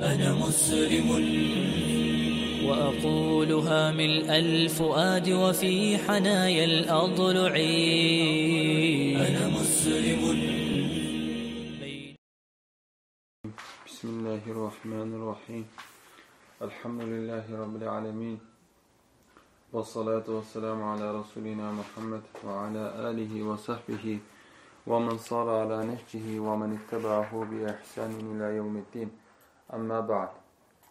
أنا مسلم. وأقولها ملء الفؤاد وفي حنايا الأضلع أنا مسلم. بسم الله الرحمن الرحيم. الحمد لله رب العالمين. والصلاة والسلام على رسولنا محمد وعلى آله وصحبه ومن صار على نهجه ومن اتبعه بإحسان إلى يوم الدين. Amma ba'd.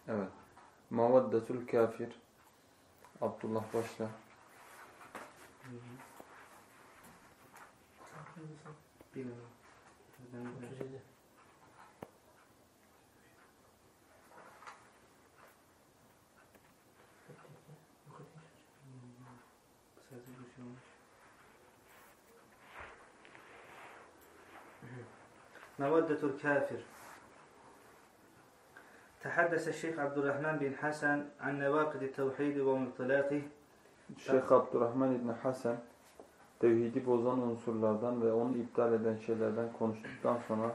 Evet. Mavaddetul kafir. Abdullah başla. Mavaddetul kafir. تحدث الشيخ عبد الرحمن بن حسن عن نواقض التوحيد ومبطلاته Şeyh Abdurrahman İbni Hasan tevhidi bozan unsurlardan ve onu iptal eden şeylerden konuştuktan sonra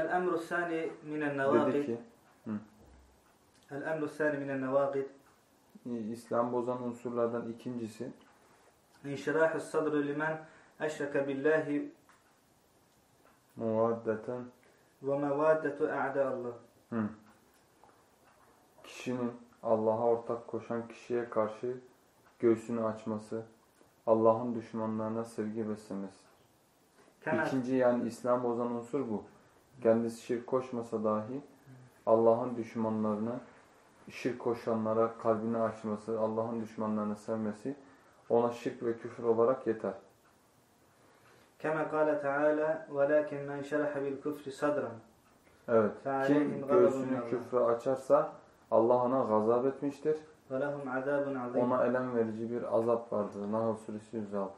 الأمر الثاني من dedi النواقض ki الأمر الثاني من النواقض İslam bozan unsurlardan ikincisi انشراح الصدر لمن أشرك بالله muvaddeten وموادة أعداء الله Hı. Kişinin Allah'a ortak koşan kişiye karşı göğsünü açması, Allah'ın düşmanlarına sevgi beslemesi. كما İkinci yani İslam bozan unsur bu. Kendisi şirk koşmasa dahi Allah'ın düşmanlarına, şirk koşanlara kalbini açması, Allah'ın düşmanlarını sevmesi ona şirk ve küfür olarak yeter. كما قال تعالى ولكن من شرح بالكفر صدرا Evet. فعليهم Kim غضب göğsünü من الله küfre açarsa Allah ona gazap etmiştir. ولهم عذاب عظيم Ona elem verici bir azap vardır. Nahl suresi 106.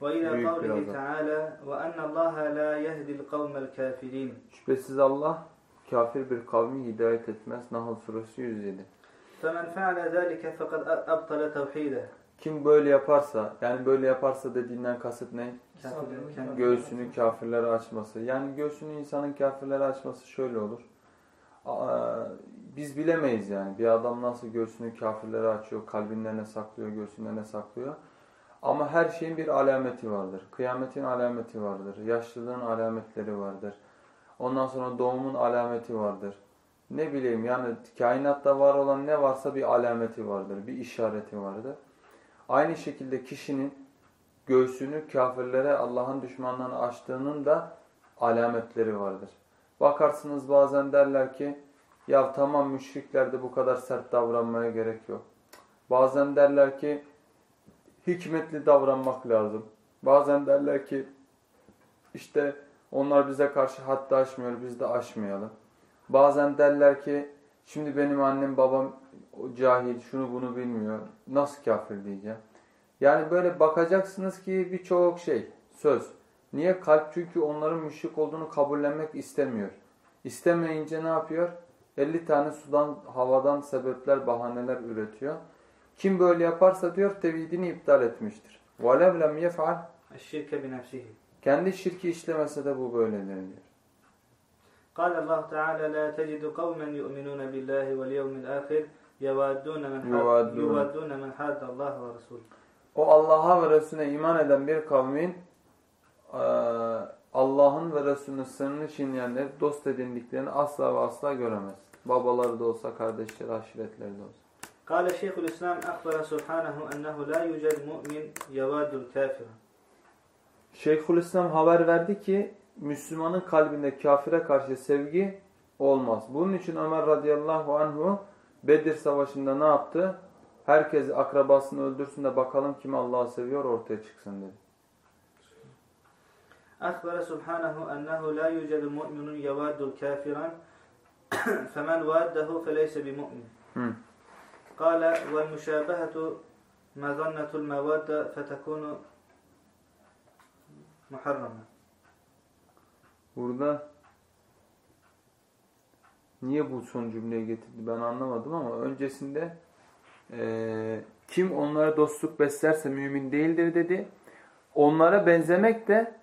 وإلى büyük bir قوله azap. تعالى وأن الله لا يهدي القوم الكافرين Şüphesiz Allah kafir bir kavmi hidayet etmez. Nahl suresi 107. فمن فعل ذلك فقد أبطل توحيده Kim böyle yaparsa, yani böyle yaparsa dediğinden kasıt ne? Göğsünü kafirlere açması. Yani göğsünü insanın kafirlere açması şöyle olur. Biz bilemeyiz yani. Bir adam nasıl göğsünü kafirlere açıyor, kalbinlerine saklıyor, göğsünlerine saklıyor. Ama her şeyin bir alameti vardır. Kıyametin alameti vardır. Yaşlılığın alametleri vardır. Ondan sonra doğumun alameti vardır. Ne bileyim yani kainatta var olan ne varsa bir alameti vardır. Bir işareti vardır. Aynı şekilde kişinin göğsünü kafirlere Allah'ın düşmanlarına açtığının da alametleri vardır. Bakarsınız bazen derler ki ya tamam müşriklerde bu kadar sert davranmaya gerek yok. Bazen derler ki hikmetli davranmak lazım. Bazen derler ki işte onlar bize karşı hatta aşmıyor biz de aşmayalım. Bazen derler ki şimdi benim annem babam o cahil şunu bunu bilmiyor. Nasıl kafir diyeceğim. Yani böyle bakacaksınız ki birçok şey söz. Niye? Kalp çünkü onların müşrik olduğunu kabullenmek istemiyor. İstemeyince ne yapıyor? 50 tane sudan, havadan sebepler, bahaneler üretiyor. Kim böyle yaparsa diyor tevhidini iptal etmiştir. وَلَوْ لَمْ يَفْعَلْ الشرك بنفسه Kendi şirki işlemese de bu böyledir diyor. قال الله تعالى لا تجد قوما يؤمنون بالله واليوم الآخر يوادون من حاد يوادون. يوادون من حاد الله ورسوله O Allah'a ve Resulüne iman eden bir kavmin eee, Allah'ın ve Resulünün sınırını çiğneyenleri dost edindiklerini asla ve asla göremez. Babaları da olsa, kardeşleri, aşiretleri de olsa. قال شيخ الإسلام أخبر سبحانه أنه لا يوجد مؤمن يواد الكافر Şeyhülislam haber verdi ki Müslümanın kalbinde kafire karşı sevgi olmaz. Bunun için Ömer radıyallahu anhu Bedir savaşında ne yaptı? Herkes akrabasını öldürsün de bakalım kim Allah'ı seviyor ortaya çıksın dedi. أخبر سبحانه أنه لا يوجد مؤمن يواد الكافرا فمن واده فليس بمؤمن Hı. قال والمشابهة مظنة المودة فتكون محرمة Burada niye bu son cümleyi getirdi ben anlamadım ama öncesinde eee, kim onlara dostluk beslerse mümin değildir dedi. Onlara benzemek de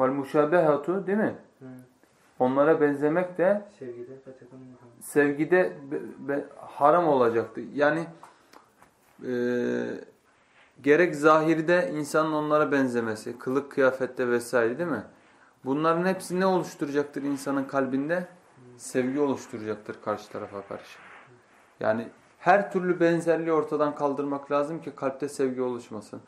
vel muşabehatu değil mi? Hı. onlara benzemek de Sevgide sevgide be- be- haram olacaktı. Yani e, gerek zahirde insanın onlara benzemesi, kılık kıyafette vesaire değil mi? Bunların hepsi ne oluşturacaktır insanın kalbinde? Sevgi oluşturacaktır karşı tarafa karşı. Yani her türlü benzerliği ortadan kaldırmak lazım ki kalpte sevgi oluşmasın.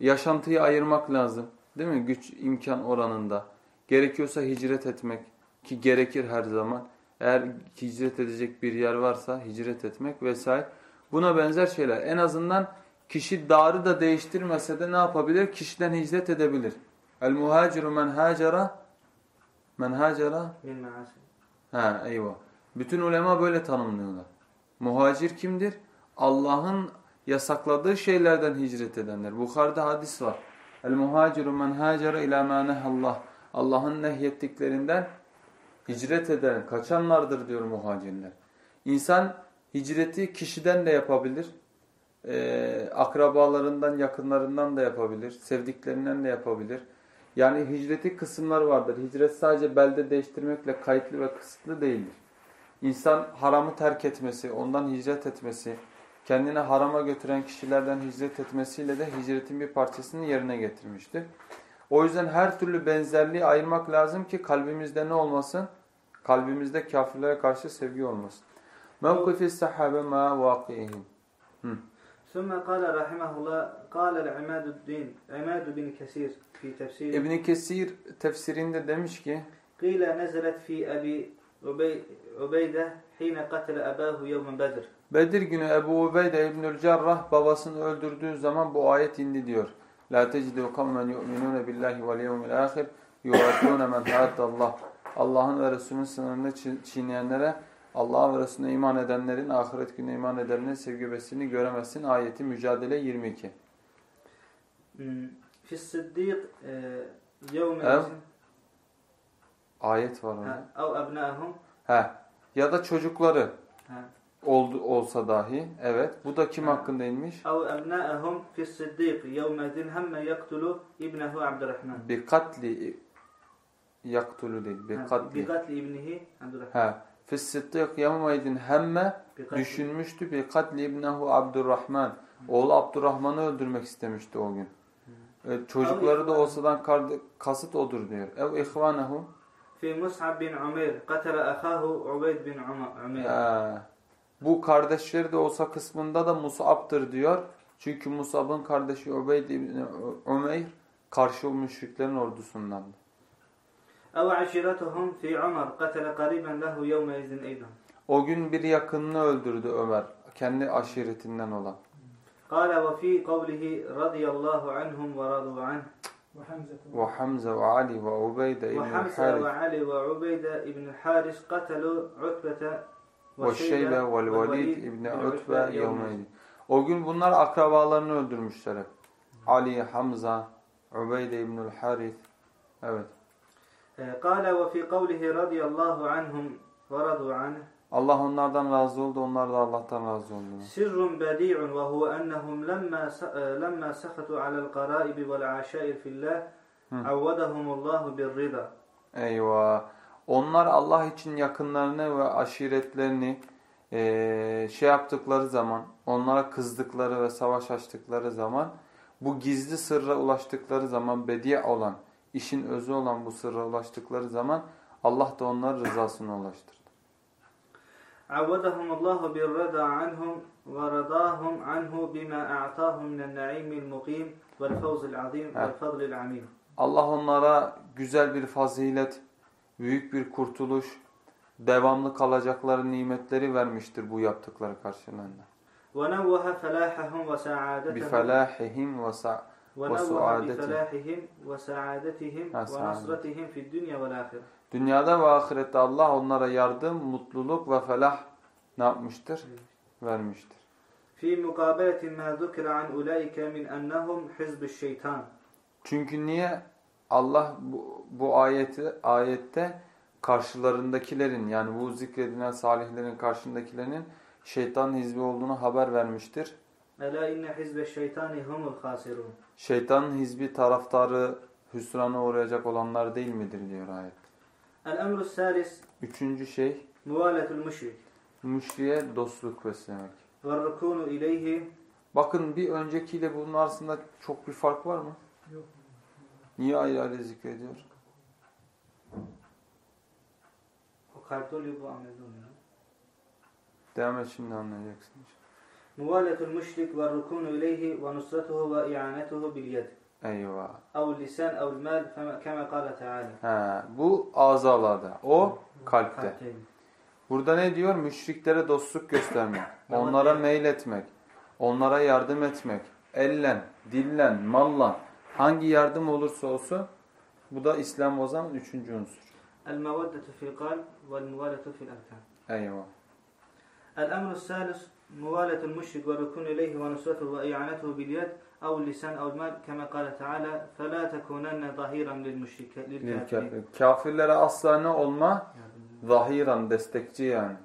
Yaşantıyı ayırmak lazım. Değil mi? Güç imkan oranında. Gerekiyorsa hicret etmek ki gerekir her zaman. Eğer hicret edecek bir yer varsa hicret etmek vesaire. Buna benzer şeyler. En azından kişi darı da değiştirmese de ne yapabilir? Kişiden hicret edebilir. El muhaciru men hacera men hacera Min. Ha eyvah. Bütün ulema böyle tanımlıyorlar. Muhacir kimdir? Allah'ın yasakladığı şeylerden hicret edenler. Bukhari'de hadis var. El muhaciru men hacera ila ma nehallah. Allah'ın nehyettiklerinden hicret eden, kaçanlardır diyor muhacirler. İnsan hicreti kişiden de yapabilir. Ee, akrabalarından, yakınlarından da yapabilir. Sevdiklerinden de yapabilir. Yani hicreti kısımlar vardır. Hicret sadece belde değiştirmekle kayıtlı ve kısıtlı değildir. İnsan haramı terk etmesi, ondan hicret etmesi, kendine harama götüren kişilerden hicret etmesiyle de hicretin bir parçasını yerine getirmiştir. O yüzden her türlü benzerliği ayırmak lazım ki kalbimizde ne olmasın? Kalbimizde kafirlere karşı sevgi olmasın. Mevkifi sahabe ma vakiihim. ثم قال رحمه الله قال العماد الدين عماد بن كثير fi tefsir. İbn Kesir tefsirinde demiş ki: "Qila nezelet fi Abi Ubeyde hine katile abahu yevmen Bedir." Bedir günü Ebu Ubeyde İbnül Cerrah babasını öldürdüğü zaman bu ayet indi diyor. La tecidu kavmen yu'minune billahi vel yevmil ahir yu'adûne men Allah. Allah'ın ve Resulünün sınırını çiğneyenlere Allah'a ve Resulüne iman edenlerin ahiret gününe iman edenlerin sevgi göremezsin. Ayeti mücadele 22. Hmm fi siddiq yevme ayet var orada. Ev ebnâhum. He. Ya da çocukları. He. Oldu, olsa dahi. Evet. Bu da kim He. hakkında inmiş? Ev ebnâhum fi siddiq yevmezin hemme yaktulu ibnehu Abdurrahman. Bi katli yaktulu değil. Bi katli. Bi katli ibnihi Abdurrahman. He. Fi siddiq yevmezin hemme düşünmüştü bi katli ibnehu Abdurrahman. Oğlu Abdurrahman'ı öldürmek istemişti o gün. Evet, çocukları da olsadan kasıt odur diyor. Ev ihvanehu. Fi Mus'ab bin Umeyr katale ahahu Ubeyd bin Umeyr. Bu kardeşleri de olsa kısmında da Mus'ab'tır diyor. Çünkü Mus'ab'ın kardeşi Ubeyd bin e, Umeyr karşı müşriklerin ordusundan. Ev aşiretuhum fi Ömer katale kariben lehu yevme izin O gün bir yakınını öldürdü Ömer. Kendi aşiretinden olan. قال وفي قوله رضي الله عنهم ورضوا عنه ve Ali ve Ubeyde ibn وحمزة. وعلي وعبيدة بن الحارث قتلوا عتبة ve Velid ibn Utbe yevmeydi. O gün bunlar akrabalarını öldürmüşler hep. Ali, Hamza, Ubeyde ibnül Harith. Evet. قال وفي قوله رضي الله عنهم ورضوا عنه Allah onlardan razı oldu, onlar da Allah'tan razı oldu. Sirrun bedi'un ve huve ennehum lemmâ sehatu alel garaibi vel aşâir fillah avvadahumullahu birrida. Eyvah! Onlar Allah için yakınlarını ve aşiretlerini e, şey yaptıkları zaman, onlara kızdıkları ve savaş açtıkları zaman, bu gizli sırra ulaştıkları zaman, bediye olan, işin özü olan bu sırra ulaştıkları zaman Allah da onların rızasına ulaştır. عودهم الله بالرضا عنهم ورضاهم عنه بما أعطاهم من النعيم المقيم والفوز العظيم ها. والفضل العميم Allah onlara güzel bir fazilet, büyük bir kurtuluş, devamlı kalacakları nimetleri vermiştir bu yaptıkları karşılığında. ونوه فلاحهم وسعادتهم بِفَلَاحِهِمْ وَسَعْ ونوه وسعادتهم. بفلاحهم وسعادتهم ها، سعادة. ونصرتهم في الدنيا والآخرة Dünyada ve ahirette Allah onlara yardım, mutluluk ve felah ne yapmıştır? Vermiştir. Fi mukabeleti ma zukira an ulaike min ennehum hizbüş şeytan. Çünkü niye Allah bu, bu ayeti ayette karşılarındakilerin yani bu zikredilen salihlerin karşındakilerin şeytan hizbi olduğunu haber vermiştir. Ela inne hizbe şeytani humul hasirun. Şeytanın hizbi taraftarı hüsrana uğrayacak olanlar değil midir diyor ayet. El emru salis. Üçüncü şey. Muvaletul müşrik. Müşriye dostluk beslemek. Ve rukunu ileyhi. Bakın bir öncekiyle bunun arasında çok bir fark var mı? Yok. Niye ayrı ayrı zikrediyor? O kalpte oluyor bu amelde oluyor. Devam et şimdi anlayacaksın. Muvaletul müşrik ve rukunu ileyhi ve nusratuhu ve i'anetuhu bil yedi. Eyvah. Ev lisan ev mal kema kâle teâlâ. Ha, bu azalarda. O kalpte. Burada ne diyor? Müşriklere dostluk göstermek, onlara meyletmek, onlara yardım etmek, ellen, dillen, mallan hangi yardım olursa olsun bu da İslam ozanın üçüncü unsur. El-meveddetu fil kalb vel-muvaletu fil erkan. Eyvah. El-emru salis muvaletul müşrik ve rükun ileyhi ve nusretu ve i'anetuhu bil yed أو اللسان أو المال كما قال تعالى فلا تكونن ظهيرا للمشرك للكافرين Kafirlere asla ne olma? Zahiran, destekçi yani.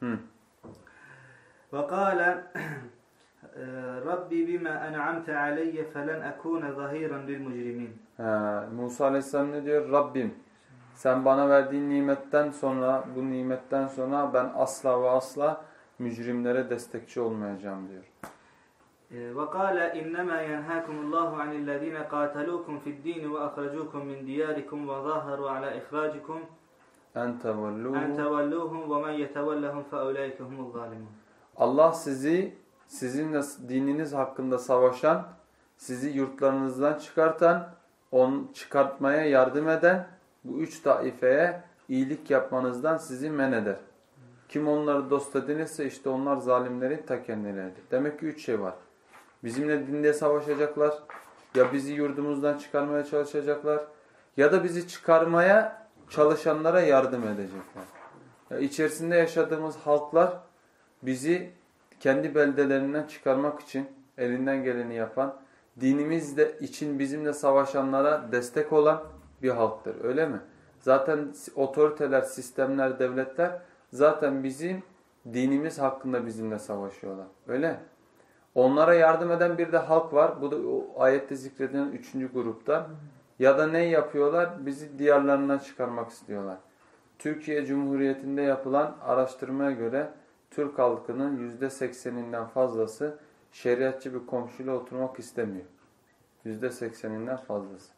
Hı. وقال ربي بما أنعمت علي فلن أكون ظهيرا للمجرمين He, Musa Aleyhisselam ne diyor? Rabbim sen bana verdiğin nimetten sonra, bu nimetten sonra ben asla ve asla mücrimlere destekçi olmayacağım diyor. وقال إنما ينهاكم الله عن الذين قاتلوكم في الدين وأخرجوكم من دياركم وظاهروا على إخراجكم En أن tevelluhu. تولوهم ومن يتولهم فأولئك هم الظالمون Allah sizi sizinle dininiz hakkında savaşan, sizi yurtlarınızdan çıkartan, on çıkartmaya yardım eden bu üç taifeye iyilik yapmanızdan sizi men eder. Kim onları dost edinirse işte onlar zalimlerin ta kendileridir. Demek ki üç şey var. Bizimle dinde savaşacaklar, ya bizi yurdumuzdan çıkarmaya çalışacaklar ya da bizi çıkarmaya çalışanlara yardım edecekler. Ya içerisinde yaşadığımız halklar bizi kendi beldelerinden çıkarmak için elinden geleni yapan, dinimizde için bizimle savaşanlara destek olan bir halktır. Öyle mi? Zaten otoriteler, sistemler, devletler zaten bizim dinimiz hakkında bizimle savaşıyorlar. Öyle. Onlara yardım eden bir de halk var. Bu da o ayette zikredilen üçüncü grupta. Ya da ne yapıyorlar? Bizi diyarlarından çıkarmak istiyorlar. Türkiye Cumhuriyeti'nde yapılan araştırmaya göre Türk halkının yüzde sekseninden fazlası şeriatçı bir komşuyla oturmak istemiyor. Yüzde sekseninden fazlası.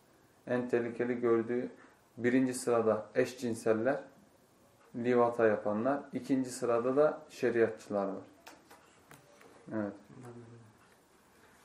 En tehlikeli gördüğü birinci sırada eşcinseller, livata yapanlar. ikinci sırada da şeriatçılar var. Evet.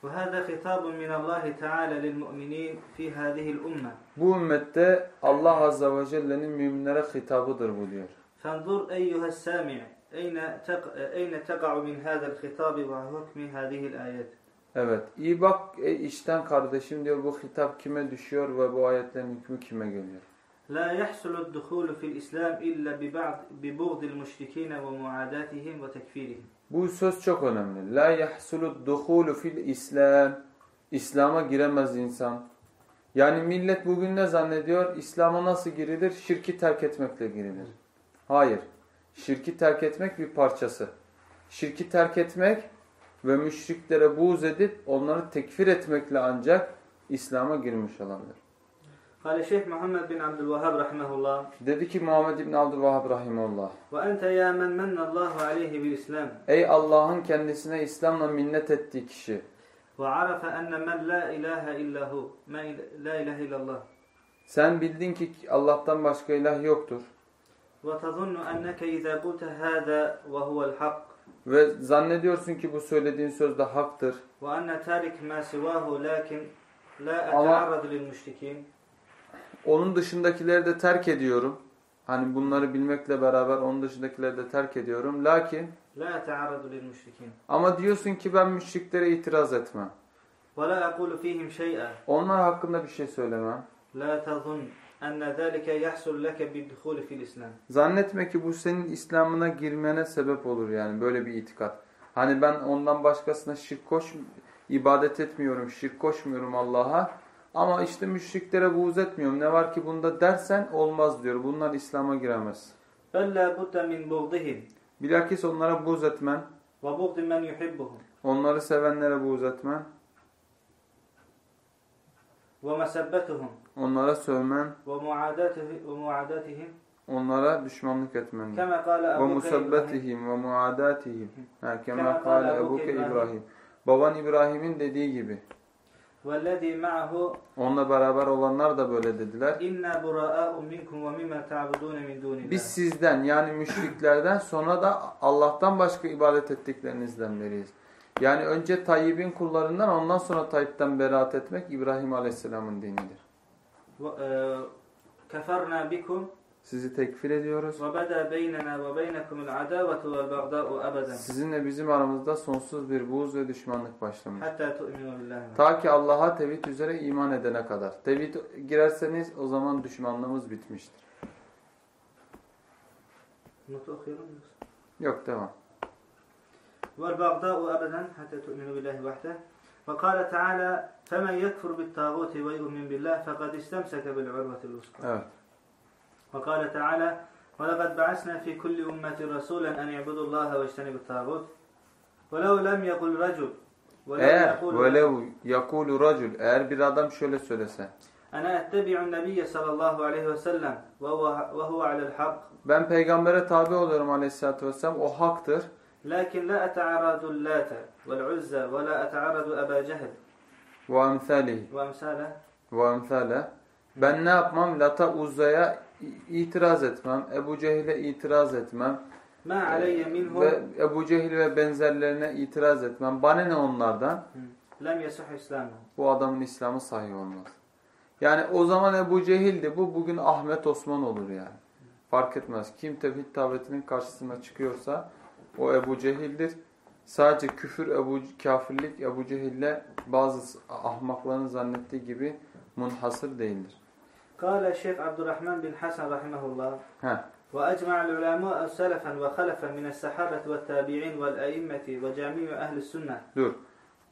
وهذا خطاب من الله تعالى للمؤمنين في هذه الأمة Bu ümmette Allah Azze ve Celle'nin müminlere hitabıdır bu diyor. فانظر أيها السامع أين تق... أين تقع من هذا الخطاب وحكم هذه الآيات Evet. iyi bak e, içten kardeşim diyor bu hitap kime düşüyor ve bu ayetlerin hükmü kime geliyor. لا يحصل الدخول في الإسلام إلا ببعض ببغض المشركين ومعاداتهم وتكفيرهم Bu söz çok önemli. La yahsulu duhulu fil İslam. İslam'a giremez insan. Yani millet bugün ne zannediyor? İslam'a nasıl girilir? Şirki terk etmekle girilir. Hayır. Şirki terk etmek bir parçası. Şirki terk etmek ve müşriklere buğz edip onları tekfir etmekle ancak İslam'a girmiş olabilir. Kale Şeyh Muhammed bin Abdülvahhab rahimehullah. Dedi ki Muhammed bin Abdülvahhab rahimehullah. Ve ente ya men mennallahu aleyhi bil İslam. Ey Allah'ın kendisine İslam'la minnet ettiği kişi. Ve arafe enne men la ilahe illahu. Men la ilahe illallah. Sen bildin ki Allah'tan başka ilah yoktur. Ve tazunnu enneke izâ kulte hâzâ ve huvel hak. Ve zannediyorsun ki bu söylediğin söz de haktır. Ve enne tarik mâ sivâhu lakin la ete'arradu lil. Onun dışındakileri de terk ediyorum. Hani bunları bilmekle beraber onun dışındakileri de terk ediyorum. Lakin La ta'aradu lil müşrikin. Ama diyorsun ki ben müşriklere itiraz etmem. Ve la aqulu fihim şey'a. Onlar hakkında bir şey söylemem. La tazun enne zalike yahsul leke bidhul fil islam. Zannetme ki bu senin İslam'ına girmene sebep olur yani böyle bir itikat. Hani ben ondan başkasına şirk koş ibadet etmiyorum, şirk koşmuyorum Allah'a ama işte müşriklere buğz etmiyorum ne var ki bunda dersen olmaz diyor. Bunlar İslam'a giremez. Fella budda min buğdihim. Bilakis onlara buğz etmen. Ve buğdi. Onları sevenlere buğz etmen. Ve. Onlara sövmen. Ve. Onlara düşmanlık etmen. Ve musabbetihim ve muadatihim. Kema kâle Ebuke İbrahim. Baban İbrahim'in dediği gibi. والذي معه Onunla beraber olanlar da böyle dediler. إنا براء منكم ومما تعبدون من دون Biz الله sizden yani müşriklerden sonra da Allah'tan başka ibadet ettiklerinizden beriyiz. Yani önce Tayyip'in kullarından ondan sonra Tayyip'ten beraat etmek İbrahim Aleyhisselam'ın dinidir. و- آه، كفرنا بكم Sizi tekfir ediyoruz. وبدا بيننا وبينكم العداوة والبغضاء أبدا Sizinle bizim aramızda sonsuz bir buğz ve düşmanlık başlamış. حتى تؤمنوا بالله Ta ki Allah'a tevhid üzere iman edene kadar. Tevhid girerseniz o zaman düşmanlığımız bitmiştir. متأخرون Yok devam. والبغضاء أبدا حتى تؤمنوا بالله وحده وقال تعالى فمن يكفر بالطاغوت ويؤمن بالله فقد استمسك بالعروة الوثقى Evet. وقال تعالى ولقد بعثنا في كل أمة رسولا أن يعبدوا الله واجتنبوا الطاغوت ولو لم يقل رجل ولو Eğer يقول velev yakulu racul eğer bir adam şöyle söylese أنا أتبع النبي صلى الله عليه وسلم وهو, وهو على الحق ben peygambere tabi oluyorum aleyhissalatü vesselam o haktır. لكن لا أتعرض اللات والعزى ولا أتعرض أبا جهل Ve emsalihi وأمثاله ve emsale. Ben ne yapmam? Lata Uzza'ya itiraz etmem, Ebu Cehil'e itiraz etmem. Ee, ve Ebu Cehil ve benzerlerine itiraz etmem. Bana ne onlardan? Bu adamın İslam'ı sahih olmaz. Yani o zaman Ebu Cehil'di bu bugün Ahmet Osman olur yani. Fark etmez. Kim tevhid davetinin karşısına çıkıyorsa o Ebu Cehil'dir. Sadece küfür, Ebu, kafirlik Ebu Cehil'le bazı ahmakların zannettiği gibi munhasır değildir. قال الشيخ عبد الرحمن بن حسن رحمه الله Heh. وأجمع العلماء سلفا وخلفا من الصحابة والتابعين والأئمة وجميع أهل السنة Dur.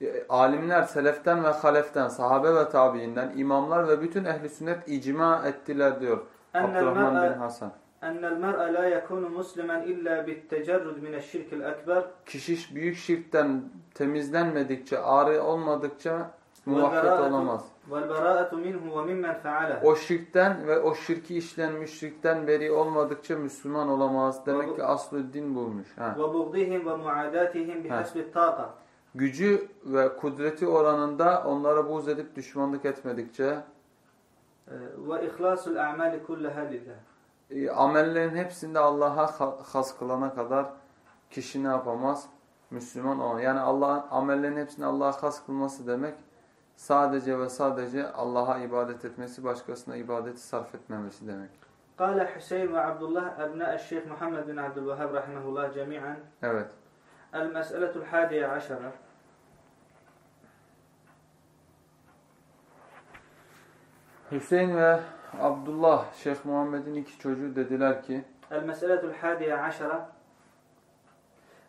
E, Alimler seleften ve haleften, sahabe ve tabiinden, imamlar ve bütün ehli sünnet icma ettiler diyor. أن Abdurrahman bin المرء Hasan. أن المرء لا يكون مسلما إلا بالتجرد من الشرك الأكبر Kişi büyük şirkten temizlenmedikçe, ağrı olmadıkça muvaffak olamaz. O şirkten ve o şirki işleyen müşrikten beri olmadıkça Müslüman olamaz. Demek ki aslı din bulmuş. Ha. ha. Gücü ve kudreti oranında onlara buğz edip düşmanlık etmedikçe. E, amellerin hepsinde Allah'a has kılana kadar kişi ne yapamaz? Müslüman olan. Yani Allah amellerin hepsini Allah'a has kılması demek sadece ve sadece Allah'a ibadet etmesi, başkasına ibadeti sarf etmemesi demek. قال حسين وعبد الله أبناء الشيخ محمد بن عبد الوهاب رحمه الله جميعا Evet. المسألة الحادية عشرة Hüseyin ve Abdullah, Şeyh Muhammed'in iki çocuğu dediler ki المسألة الحادية عشرة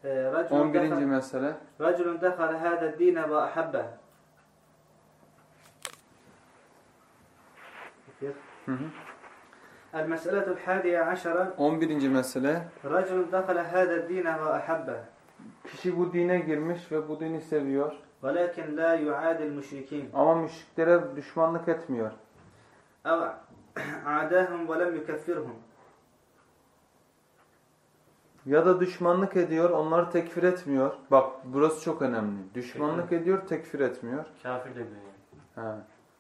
آه، رجل 11. دخل, mesele رجل دخل هذا الدين وأحبه hı المسألة الحادية عشرة 11. mesele رجل دخل هذا الدين وأحبه kişi bu dine girmiş ve bu dini seviyor ولكن لا يعادي المشركين ama müşriklere düşmanlık etmiyor. أو عاداهم ولم يكفرهم Ya da düşmanlık ediyor, onları tekfir etmiyor. Bak burası çok önemli. Düşmanlık ediyor, tekfir etmiyor. Kafir demiyor yani. Ha.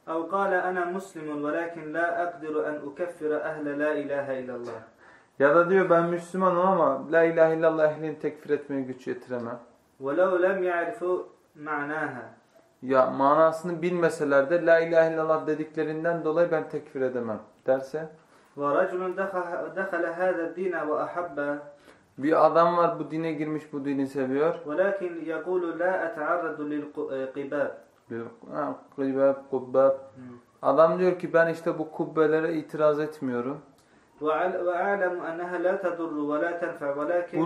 أو قال أنا مسلم ولكن لا أقدر أن أكفر أهل لا إله إلا الله Ya da diyor ben Müslümanım ama la ilahe illallah ehlini tekfir etmeye güç yetiremem. ولو لم يعرفوا معناها Ya manasını bilmeseler de la ilahe illallah dediklerinden dolayı ben tekfir edemem derse ورجل دخل, دخل هذا الدين وأحبه bir adam var bu dine girmiş bu dini seviyor. ولكن يقول لا أتعرض للقباب Bir Ha, gıybab, kubbab. Adam diyor ki ben işte bu kubbelere itiraz etmiyorum.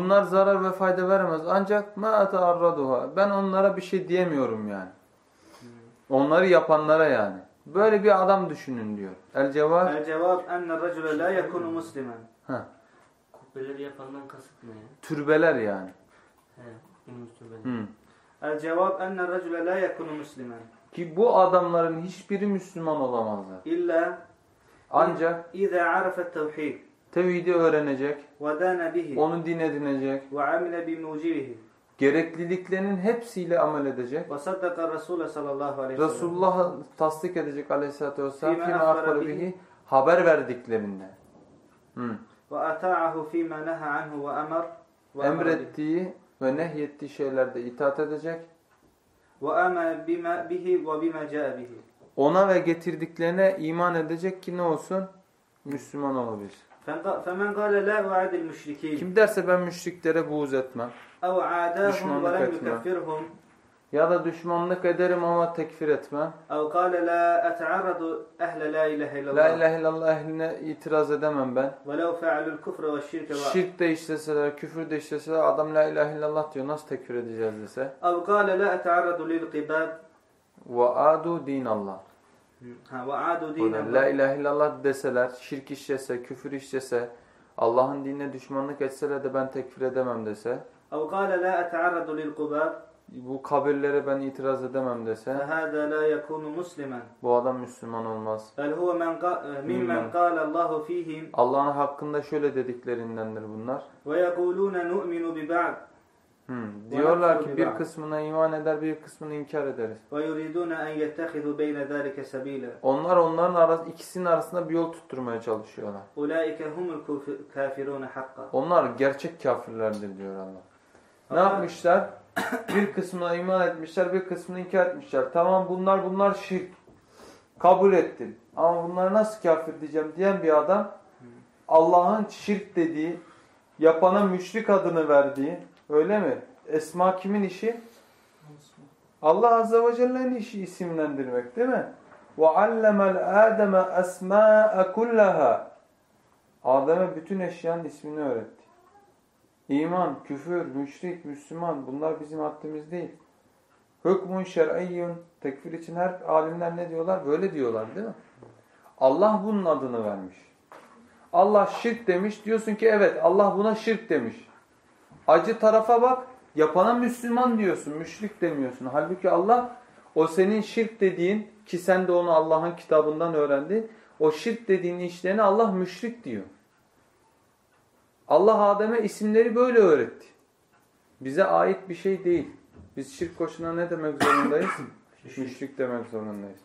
Bunlar zarar ve fayda veremez. Ancak ma ataarraduha. Ben onlara bir şey diyemiyorum yani. Onları yapanlara yani. Böyle bir adam düşünün diyor. El cevap. El cevap enne racule la yekunu muslimen. Kubbeleri yapandan kasıt ne? Türbeler yani. He. Hı El cevap enne recule la yekunu muslimen. Ki bu adamların hiçbiri Müslüman olamazlar. İlla ancak İza arafet tevhid. Tevhidi öğrenecek. Ve dana bihi. Onu din edinecek. Ve amile bi mucibihi gerekliliklerinin hepsiyle amel edecek. Vasaddaka Resulü sallallahu aleyhi ve sellem. Resulullah'ı tasdik edecek aleyhissalatü vesselam. Fime akbara bihi. Haber verdiklerinde. Ve ata'ahu fime neha anhu ve emr. Emrettiği ve nehyettiği şeylerde itaat edecek. وآمن بما به وبما جاء به Ona ve getirdiklerine iman edecek ki ne olsun? Müslüman olabilir. فنق- فمن قال لا أعاد المشركين Kim derse ben müşriklere buğz etmem. أو عاداهم Düşmanlık ولم etme. يكفرهم ya da düşmanlık ederim ama tekfir etmem. Ev kâle la et'aradu ehle la ilahe illallah. La ilahe illallah ehline itiraz edemem ben. Ve lev fe'alul kufre ve şirke ve... Şirk de işleseler, küfür de işleseler adam la ilahe illallah diyor. Nasıl tekfir edeceğiz dese. Ev kâle la et'aradu lil qibad. Ve adu dinallah. Ve adu dinallah. La ilahe illallah deseler, şirk işlese, küfür işlese, Allah'ın dinine düşmanlık etseler de ben tekfir edemem dese. Ev kâle la et'aradu lil qubad bu kabirlere ben itiraz edemem dese, فهذا لا يكون مسلما bu adam Müslüman olmaz. بل هو من قا- ممن ممن. قال الله فيهم Allah'ın hakkında şöyle dediklerindendir bunlar. ويقولون نؤمن ببعض Hmm. Diyorlar ki bir ba'd. kısmına iman eder, bir kısmını inkar ederiz. ويريدون أن يتخذوا بين ذلك سبيلا Onlar onların arası, ikisinin arasında bir yol tutturmaya çalışıyorlar. أولئك هم الكافرون حقا Onlar gerçek kafirlerdir diyor Allah. Ne Ama- yapmışlar? Bir kısmına iman etmişler, bir kısmını inkar etmişler. Tamam bunlar bunlar şirk. Kabul ettim. Ama bunları nasıl kafir diyeceğim diyen bir adam Allah'ın şirk dediği, yapana müşrik adını verdiği, öyle mi? Esma kimin işi? Allah Azze ve Celle'nin işi isimlendirmek değil mi? وَعَلَّمَ الْآدَمَ أَسْمَاءَ كُلَّهَا Adem'e bütün eşyanın ismini öğretti. İman, küfür, müşrik, Müslüman bunlar bizim haddimiz değil. Hükmün şer'iyyün tekfir için her alimler ne diyorlar? Böyle diyorlar değil mi? Allah bunun adını vermiş. Allah şirk demiş. Diyorsun ki evet Allah buna şirk demiş. Acı tarafa bak. Yapana Müslüman diyorsun. Müşrik demiyorsun. Halbuki Allah o senin şirk dediğin ki sen de onu Allah'ın kitabından öğrendin. O şirk dediğin işlerini Allah müşrik diyor. Allah Adem'e isimleri böyle öğretti. Bize ait bir şey değil. Biz şirk koşuna ne demek zorundayız? müşrik demek zorundayız.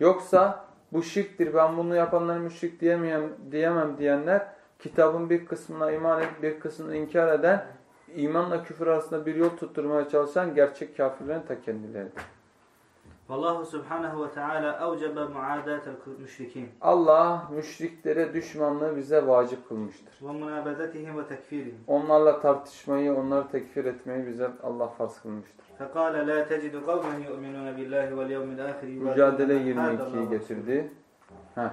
Yoksa bu şirktir ben bunu yapanları müşrik diyemeyem, diyemem diyenler kitabın bir kısmına iman edip bir kısmını inkar eden imanla küfür arasında bir yol tutturmaya çalışan gerçek kafirlerin ta kendileridir. Vallahu subhanahu ve teala evcebe muadatel müşrikin. Allah müşriklere düşmanlığı bize vacip kılmıştır. Ve munabedetihim ve tekfirihim. Onlarla tartışmayı, onları tekfir etmeyi bize Allah farz kılmıştır. Fekale la tecidu kavmen yu'minune billahi vel yevmil ahiri. Mücadele 22'yi getirdi. Heh.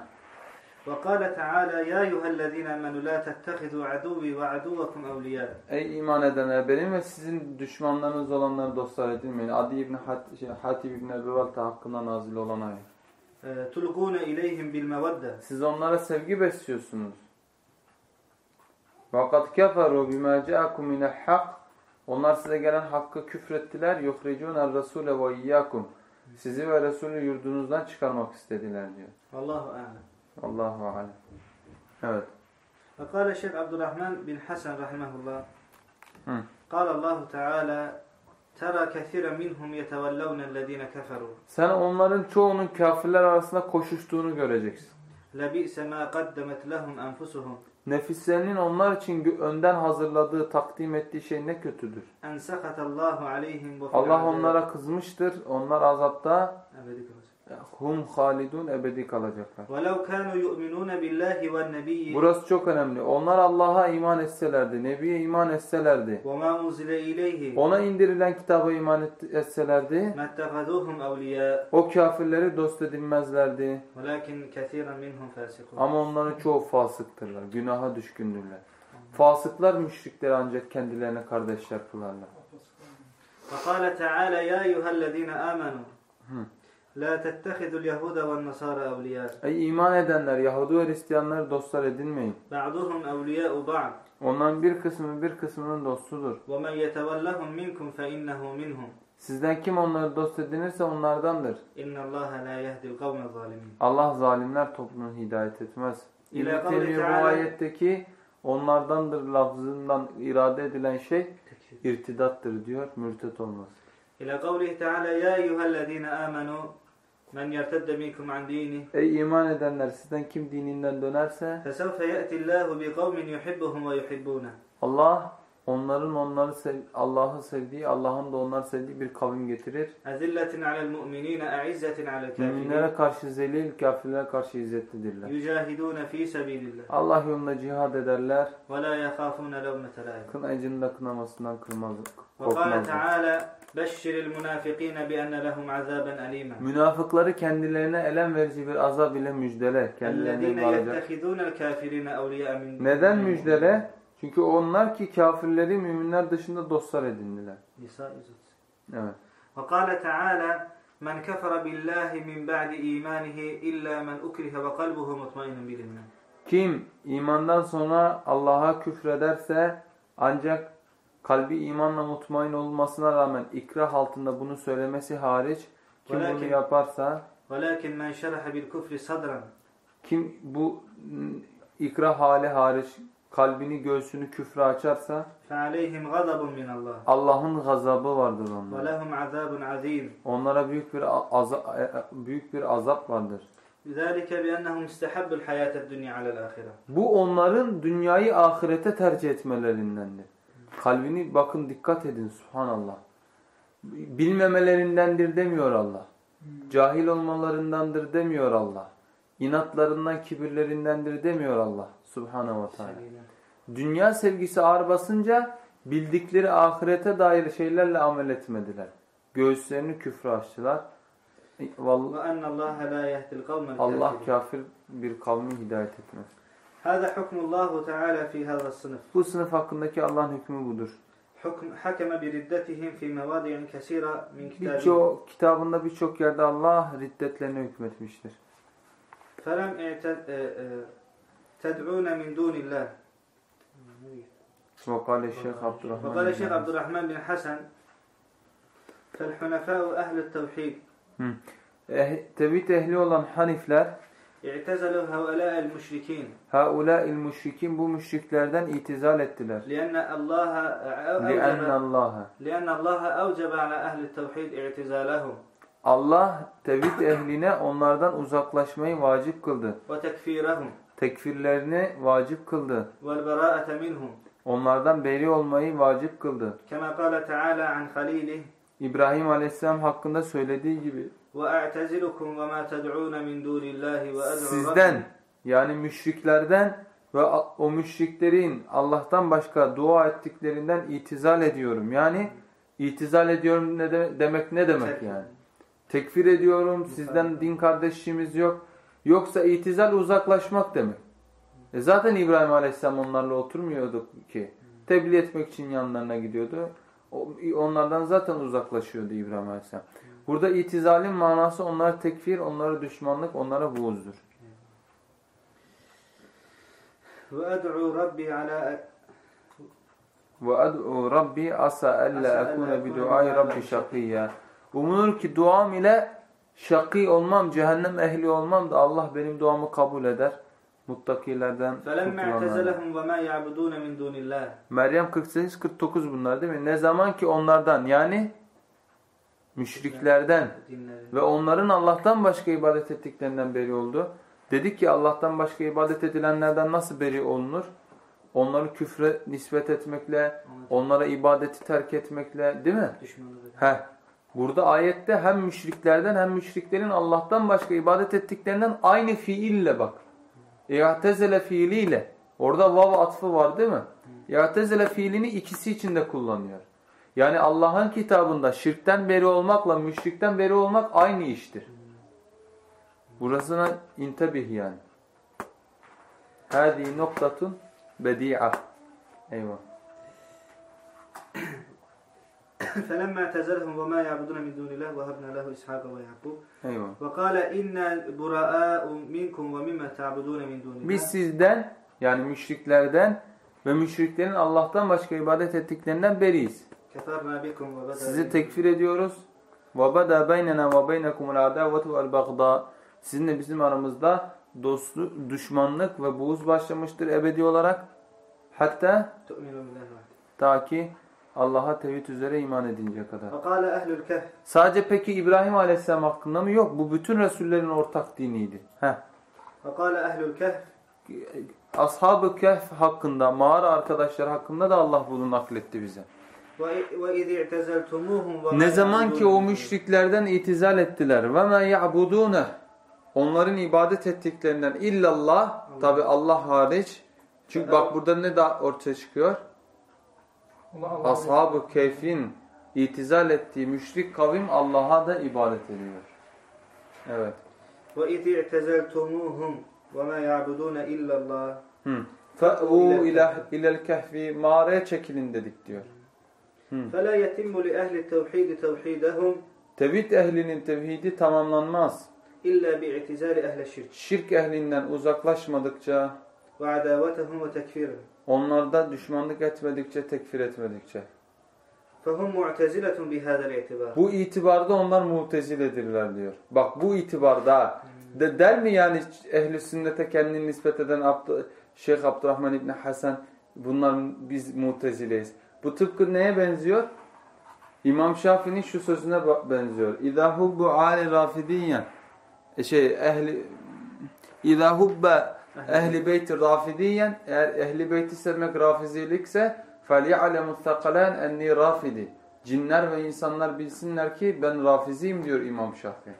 وقال تعالى يا أيها الذين آمنوا لا تتخذوا عدوي وعدوكم أولياء Ey iman edenler benim ve sizin düşmanlarınız olanları dostlar edinmeyin. Adi İbni Hat şey, Hatib İbni Ebi Valta hakkında nazil olan ayet. آه، تلقون إليهم بالمودة Siz onlara sevgi besliyorsunuz. وَقَدْ كَفَرُوا بِمَا جَاءَكُمْ مِنَ الْحَقِّ Onlar size gelen hakkı küfrettiler. يُخْرِجُونَ الرَّسُولَ وَاِيَّاكُمْ Sizi ve Resulü yurdunuzdan çıkarmak istediler diyor. والله أعلم Allahu alem. Evet. Ve kâle Şeyh Abdurrahman bin Hasan rahimahullah. Kâle Allahu Teala Tera kethire minhum yetevellevnellezine keferu. Sen onların çoğunun kafirler arasında koşuştuğunu göreceksin. Lebi'se mâ kaddemet lehum enfusuhum. Nefislerinin onlar için önden hazırladığı, takdim ettiği şey ne kötüdür. Allah onlara kızmıştır. Onlar azapta hum halidun ebedi kalacaklar. ولو كانوا يؤمنون بالله والنبي Burası çok önemli. Onlar Allah'a iman etselerdi, Nebi'ye iman etselerdi, وما أنزل إليه ona indirilen kitaba iman et- etselerdi, ما اتخذوهم أولياء o kafirleri dost edinmezlerdi. ولكن كثيرا منهم فاسقون Ama onların çoğu fasıktırlar, günaha düşkündürler. Fasıklar müşrikleri ancak kendilerine kardeşler kılarlar. فقال تعالى يا أيها الذين آمنوا La tettehidul yehude ve nasara evliya. Ey iman edenler Yahudi ve Hristiyanları dostlar edinmeyin. Ba'duhum evliya'u ba'd. Onların bir kısmı bir kısmının dostudur. Ve men yetevellahum minkum fe innehu minhum. Sizden kim onları dost edinirse onlardandır. İnnallâhe la yehdil kavme zalimin. Allah zalimler toplumunu hidayet etmez. İbn-i bu ayetteki onlardandır lafzından irade edilen şey irtidattır diyor. Mürtet olmaz. İlâ kavlih teâlâ ya eyyühellezîne âmenû آمنوا من يرتد منكم عن دينه Ey iman edenler sizden kim dininden dönerse فسوف يأتي الله بقوم يحبهم ويحبونه Allah Onların onları sev Allah'ı sevdiği, Allah'ın da onları sevdiği bir kavim getirir. Ezilletin alel mu'minine, e'izzetin alel kafirin. Müminlere karşı zelil, kafirlere karşı izzetlidirler. Yücahidûne fî sebîlillah. Allah yolunda cihad ederler. Ve la yekâfûne levmete lâim. Kınayıcının da kınamasından kırmazlık. Ve kâle teâlâ beşşiril münâfikîne bi enne lehum azâben alîmen. Münafıkları kendilerine elem verici bir azab ile müjdele. Kendilerine Ellezîne yettehidûnel kafirine evliyâ Neden müjdele? Çünkü onlar ki kafirleri müminler dışında dostlar edindiler. Nisa 132. Evet. Ve kâle teâlâ men kefere billahi min ba'di imanihi illa men ukrihe ve kalbuhu mutmainin bil Kim imandan sonra Allah'a küfrederse ancak kalbi imanla mutmain olmasına rağmen ikrah altında bunu söylemesi hariç kim Velakin, bunu yaparsa Velakin men şerahe bil küfri sadran Kim bu ikrah hali hariç kalbini göğsünü küfre açarsa فعليهم غضب من الله Allah'ın gazabı vardır onlara. ولهم عذاب عظيم Onlara büyük bir azap, büyük bir azap vardır. ذلك بأنهم استحبوا الحياة الدنيا على الآخرة Bu onların dünyayı ahirete tercih etmelerindendir. Kalbini bakın dikkat edin subhanallah. Bilmemelerindendir demiyor Allah. Cahil olmalarındandır demiyor Allah. İnatlarından, kibirlerindendir demiyor Allah subhanahu ve teala. Dünya sevgisi ağır basınca bildikleri ahirete dair şeylerle amel etmediler. Göğüslerini küfre açtılar. Vallahi وأن الله لا يهدي القوم Allah الكافرين kafir bir kavmi hidayet etmez. هذا حكم الله تعالى في هذا الصنف Bu sınıf hakkındaki Allah'ın hükmü budur. حكم حكم بردتهم في مواضع كثيرة من كتابه Birçok kitabında birçok yerde Allah riddetlerine hükmetmiştir. فلم اعت- تدعون من دون الله Vakale Şeyh Abdurrahman. وقال الشيخ عبد الرحمن بن حسن فالحنفاء أهل التوحيد Eh, tevhid ehli olan Hanifler اعتزلوا هؤلاء المشركين haulâ il müşrikin bu müşriklerden itizal ettiler. لأن الله لِأَنَّ أوجب اللّٰهَ لأن الله أوجب على أهل التوحيد اعتزالهم Allah tevhid ehline onlardan uzaklaşmayı vacip kıldı. وتكفيرهم tekfirlerini vacip kıldı. Onlardan beri olmayı vacip kıldı. İbrahim Aleyhisselam hakkında söylediği gibi sizden yani müşriklerden ve o müşriklerin Allah'tan başka dua ettiklerinden itizal ediyorum. Yani itizal ediyorum ne de, demek ne demek yani? Tekfir ediyorum. Sizden din kardeşliğimiz yok. Yoksa itizal uzaklaşmak demek. E zaten İbrahim Aleyhisselam onlarla oturmuyordu ki. Tebliğ etmek için yanlarına gidiyordu. Onlardan zaten uzaklaşıyordu İbrahim Aleyhisselam. Burada itizalin manası onlara tekfir, onlara düşmanlık, onlara buğuzdur. Ve ed'u Rabbi ala e- ve ed'u Rabbi asa elle ekune bi duai Rabbi şakiyya. Umulur ki duam ile Şakî olmam, cehennem ehli olmam da Allah benim duamı kabul eder. Muttakilerden. Meryem 48-49 bunlar değil mi? Ne zaman ki onlardan yani müşriklerden ve onların Allah'tan başka ibadet ettiklerinden beri oldu. Dedik ki Allah'tan başka ibadet edilenlerden nasıl beri olunur? Onları küfre nispet etmekle, onlara ibadeti terk etmekle değil mi? Heh. Burada ayette hem müşriklerden hem müşriklerin Allah'tan başka ibadet ettiklerinden aynı fiille bak. İ'tezele fiiliyle. Orada vav atfı var değil mi? İ'tezele fiilini ikisi için de kullanıyor. Yani Allah'ın kitabında şirkten beri olmakla müşrikten beri olmak aynı iştir. Burasına intebih yani. Hadi noktatun bedi'a. Eyvah. فلما اعتزلهم وما يعبدون من دون الله وهبنا له إسحاق ويعقوب Eyvah. وقال إنا براء منكم ومما تعبدون من دون الله Biz sizden yani müşriklerden ve müşriklerin Allah'tan başka ibadet ettiklerinden beriyiz. كفرنا بكم وبدأ Sizi tekfir ediyoruz. وَبَدَا بَيْنَنَا وَبَيْنَكُمُ الْعَدَاوَةُ وَالْبَغْضَى Sizinle bizim aramızda dostluk, düşmanlık ve buğuz başlamıştır ebedi olarak. Hatta تؤمنوا بالله وحده ta ki Allah'a tevhid üzere iman edinceye kadar. وقال أهل الكهف Sadece peki İbrahim Aleyhisselam hakkında mı? Yok. Bu bütün Resullerin ortak diniydi. Heh. وقال أهل الكهف Ashab-ı Kehf hakkında, mağara arkadaşlar hakkında da Allah bunu nakletti bize. وإ- وإذ اعتزلتموهم وما Ne zaman ki o يعبدون müşriklerden itizal ettiler. Ve ma ya'budune. Onların ibadet ettiklerinden illallah, tabi Allah hariç. Çünkü bak burada ne da ortaya çıkıyor? Ashab-ı Keyf'in itizal ettiği müşrik kavim Allah'a da ibadet ediyor. Evet. Ve izi i'tezeltumuhum ve ma ya'budune illallah. Fe'u ilel kehfi mağaraya çekilin dedik diyor. Fela yetimmu li ehli tevhidi tevhidehum. Tevhid ehlinin tevhidi tamamlanmaz. İlla bi bi'tizali ehle şirk. Şirk ehlinden uzaklaşmadıkça ve adavetehum ve tekfirhum. Onlarda düşmanlık etmedikçe, tekfir etmedikçe. Fehum mu'teziletun bihâzel itibar. Bu itibarda onlar muteziledirler diyor. Bak bu itibarda hmm. de, der mi yani ehli sünnete kendini nispet eden Abd Şeyh Abdurrahman İbni Hasan bunlar biz mutezileyiz. Bu tıpkı neye benziyor? İmam Şafii'nin şu sözüne benziyor. İzâ hubbu âli. E şey ehli İzâ ehli beyti rafidiyyen eğer ehli beyti sevmek rafizilikse فَلْيَعْلَمُ الثَّقَلَانِ enni rafidi. Cinler ve insanlar bilsinler ki ben rafiziyim diyor İmam Şafii.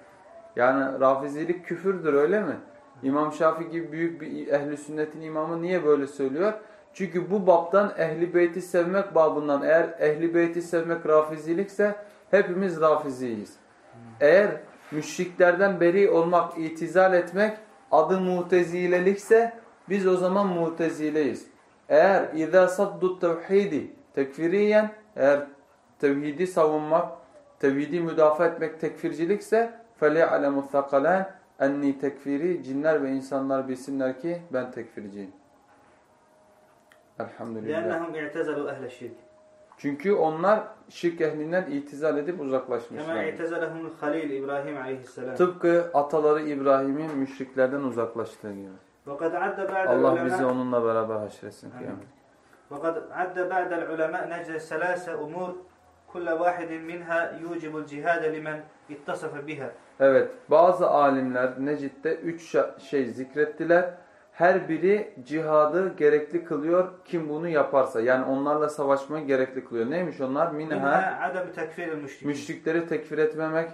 Yani rafizilik küfürdür öyle mi? İmam Şafii gibi büyük bir ehli sünnetin imamı niye böyle söylüyor? Çünkü bu baptan ehli beyti sevmek babından eğer ehli beyti sevmek rafizilikse hepimiz rafiziyiz. Eğer müşriklerden beri olmak, itizal etmek adı mutezilelikse biz o zaman mutezileyiz. Eğer اِذَا صَدُّ tevhidi tekfiriyen eğer tevhidi savunmak, tevhidi müdafaa etmek tekfircilikse فَلْيَعْلَمُ الثَّقَلَانِ enni tekfiri cinler ve insanlar bilsinler ki ben tekfirciyim. Elhamdülillah. لأنهم اعتزلوا أهل الشرك Çünkü onlar şirk ehlinden itizal edip كما uzaklaşmışlar. اعتزلهم الخليل إبراهيم عليه السلام Tıpkı ataları İbrahim'in müşriklerden uzaklaştığı gibi. وقد عد بعد Allah bizi العلماء onunla beraber haşretsin. Amin. kıyamet. وقد عد بعد العلماء نجد ثلاث أمور كل واحد منها يوجب الجهاد لمن اتصف بها Evet, bazı alimler Necid'de üç şa- şey zikrettiler. her biri cihadı gerekli kılıyor kim bunu yaparsa. Yani onlarla savaşmayı gerekli kılıyor. Neymiş onlar? Minha adem tekfir Müşrikleri tekfir etmemek.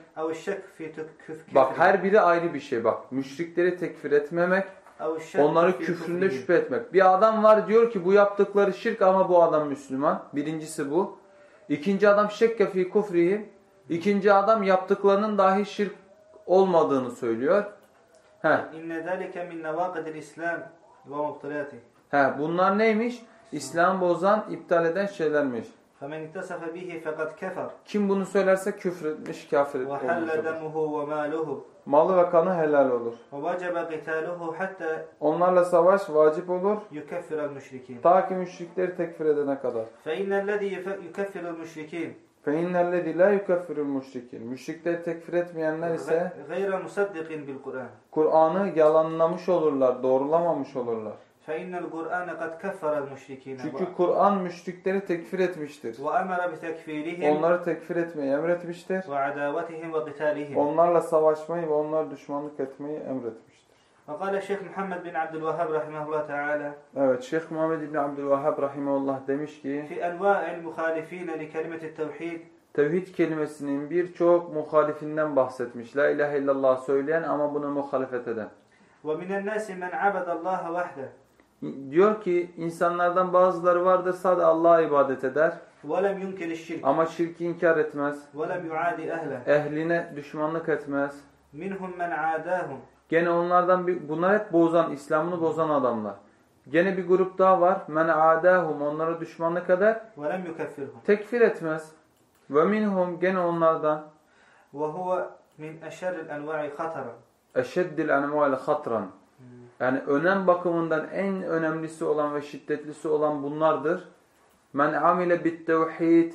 Bak her biri ayrı bir şey bak. Müşrikleri tekfir etmemek. Onları küfründe şüphe etmek. Bir adam var diyor ki bu yaptıkları şirk ama bu adam Müslüman. Birincisi bu. İkinci adam şekke fi kufrihi. İkinci adam yaptıklarının dahi şirk olmadığını söylüyor. Heh. إن ذلك من نواقض الإسلام ومبطلاته He, bunlar neymiş? İslam bozan, iptal eden şeylermiş. فمن اتصف به فقد كفر Kim bunu söylerse küfretmiş, kafir olmuş وحل olur. دمه وماله Malı ve kanı helal olur. ووجب قتاله حتى Onlarla savaş vacip olur. يكفر المشركين Ta ki müşrikleri tekfir edene kadar. فإن الذي يف- يكفر المشركين فَاِنَّ الَّذِي لَا يُكَفِّرُ الْمُشْرِكِينَ Müşrikleri tekfir etmeyenler ise غير مصدق بالقرآن Kur'an'ı yalanlamış olurlar, doğrulamamış olurlar. فإن القرآن قد كفر المشركين Çünkü Kur'an müşrikleri tekfir etmiştir. وأمر بتكفيرهم Onları tekfir etmeyi emretmiştir. وعداوتهم وقتالهم Onlarla savaşmayı ve onlara düşmanlık etmeyi emretmiştir. وقال الشيخ محمد بن عبد الوهاب رحمه الله تعالى Evet, Şeyh Muhammed İbni Abdülvahhab Rahimullah demiş ki, في أنواع المخالفين لكلمة التوحيد Tevhid kelimesinin birçok muhalifinden bahsetmiş. La ilahe illallah söyleyen ama bunu muhalefet eden. ومن الناس من عبد الله وحده Diyor ki insanlardan bazıları vardır sadece Allah'a ibadet eder ولم ينكر الشرك ama şirki inkar etmez. ولم يعادي أهله Ehline düşmanlık etmez. منهم من عاداهم Gene onlardan bir, bunlar hep bozan, İslam'ını bozan adamlar. Gene bir grup daha var. Men adahum onlara düşmanlık eder. Velem yukeffirhum. Tekfir etmez. Ve minhum gene onlardan. Ve huve min eşerril enva'i hatara. Eşeddil enva'il hatran. Hmm. Yani önem bakımından en önemlisi olan ve şiddetlisi olan bunlardır. Men amile bit tevhid.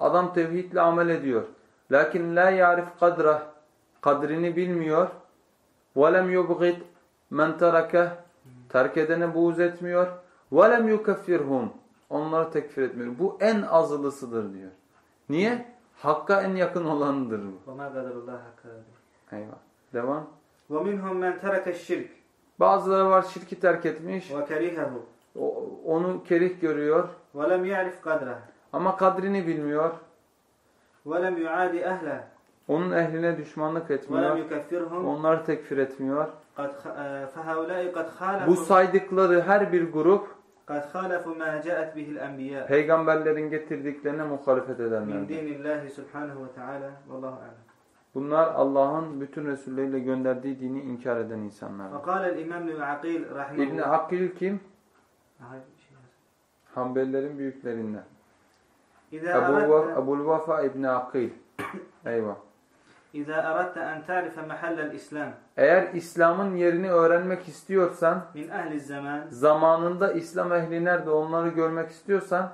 Adam tevhidle amel ediyor. Lakin la yarif kadra. Kadrini bilmiyor. Ve lem yubgid men terakeh. Terk edene buğz etmiyor. Ve lem yukeffirhum. Onları tekfir etmiyor. Bu en azılısıdır diyor. Niye? Hakka en yakın olanıdır bu. وَمَا قَدَرُ اللّٰهَ حَقَّ Eyvah. Devam. وَمِنْهُمْ مَنْ تَرَكَ الشِّرْكِ Bazıları var şirki terk etmiş. وَكَرِهَهُ o- Onu kerih görüyor. وَلَمْ يَعْرِفْ قَدْرَهُ Ama kadrini bilmiyor. وَلَمْ يُعَادِ أَهْلَهُ onun ehline düşmanlık etmiyor. Onlar tekfir etmiyor. Bu saydıkları her bir grup peygamberlerin getirdiklerine muhalefet edenlerdir. Bunlar Allah'ın bütün Resulleriyle gönderdiği dini inkar eden insanlar. İbn Akil kim? Hanbelilerin büyüklerinden. Ebu, Ebu Vafa İbn Akil. Eyvah. İza eradte en tarife mehallel İslam. Eğer İslam'ın yerini öğrenmek istiyorsan min ehli zaman zamanında İslam ehli nerede onları görmek istiyorsan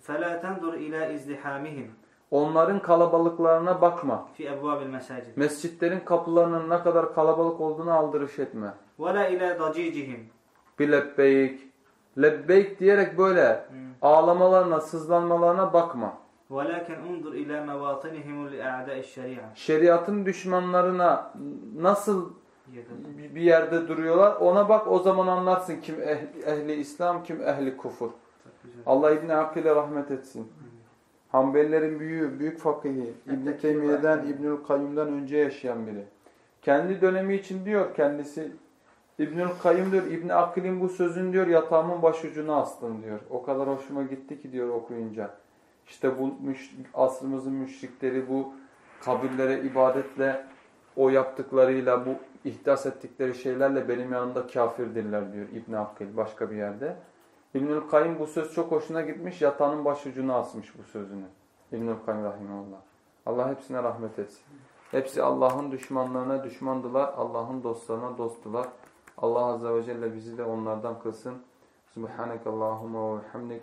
fela tendur ila izdihamihim. Onların kalabalıklarına bakma. Fi ebvabil mesacid. Mescitlerin kapılarının ne kadar kalabalık olduğunu aldırış etme. Ve la ila dacicihim. Bir. Lebbeyk diyerek böyle hmm. ağlamalarına, sızlanmalarına bakma. ولكن انظر إلى مواطنهم لأعداء الشريعة Şeriatın düşmanlarına nasıl bir yerde duruyorlar ona bak o zaman anlarsın kim ehli, ehli İslam kim ehli kufur. Allah İbni Akil'e rahmet etsin. Hanbelilerin büyüğü, büyük fakihi, İbn Teymiye'den, İbnül Kayyum'dan önce yaşayan biri. Kendi dönemi için diyor kendisi İbnül Kayyum diyor İbn Akil'in bu sözünü diyor yatağımın başucuna astım diyor. O kadar hoşuma gitti ki diyor okuyunca. İşte bu müş, asrımızın müşrikleri bu kabirlere ibadetle o yaptıklarıyla bu ihdas ettikleri şeylerle benim yanımda kafirdirler diyor İbn Akil başka bir yerde. İbnül Kayyum bu söz çok hoşuna gitmiş yatağının başucuna asmış bu sözünü. İbnül Kayyum rahimahullah. Allah hepsine rahmet etsin. Hepsi Allah'ın düşmanlarına düşmandılar. Allah'ın dostlarına dosttular. Allah Azze ve Celle bizi de onlardan kılsın. Subhaneke Allahumma ve hamdik.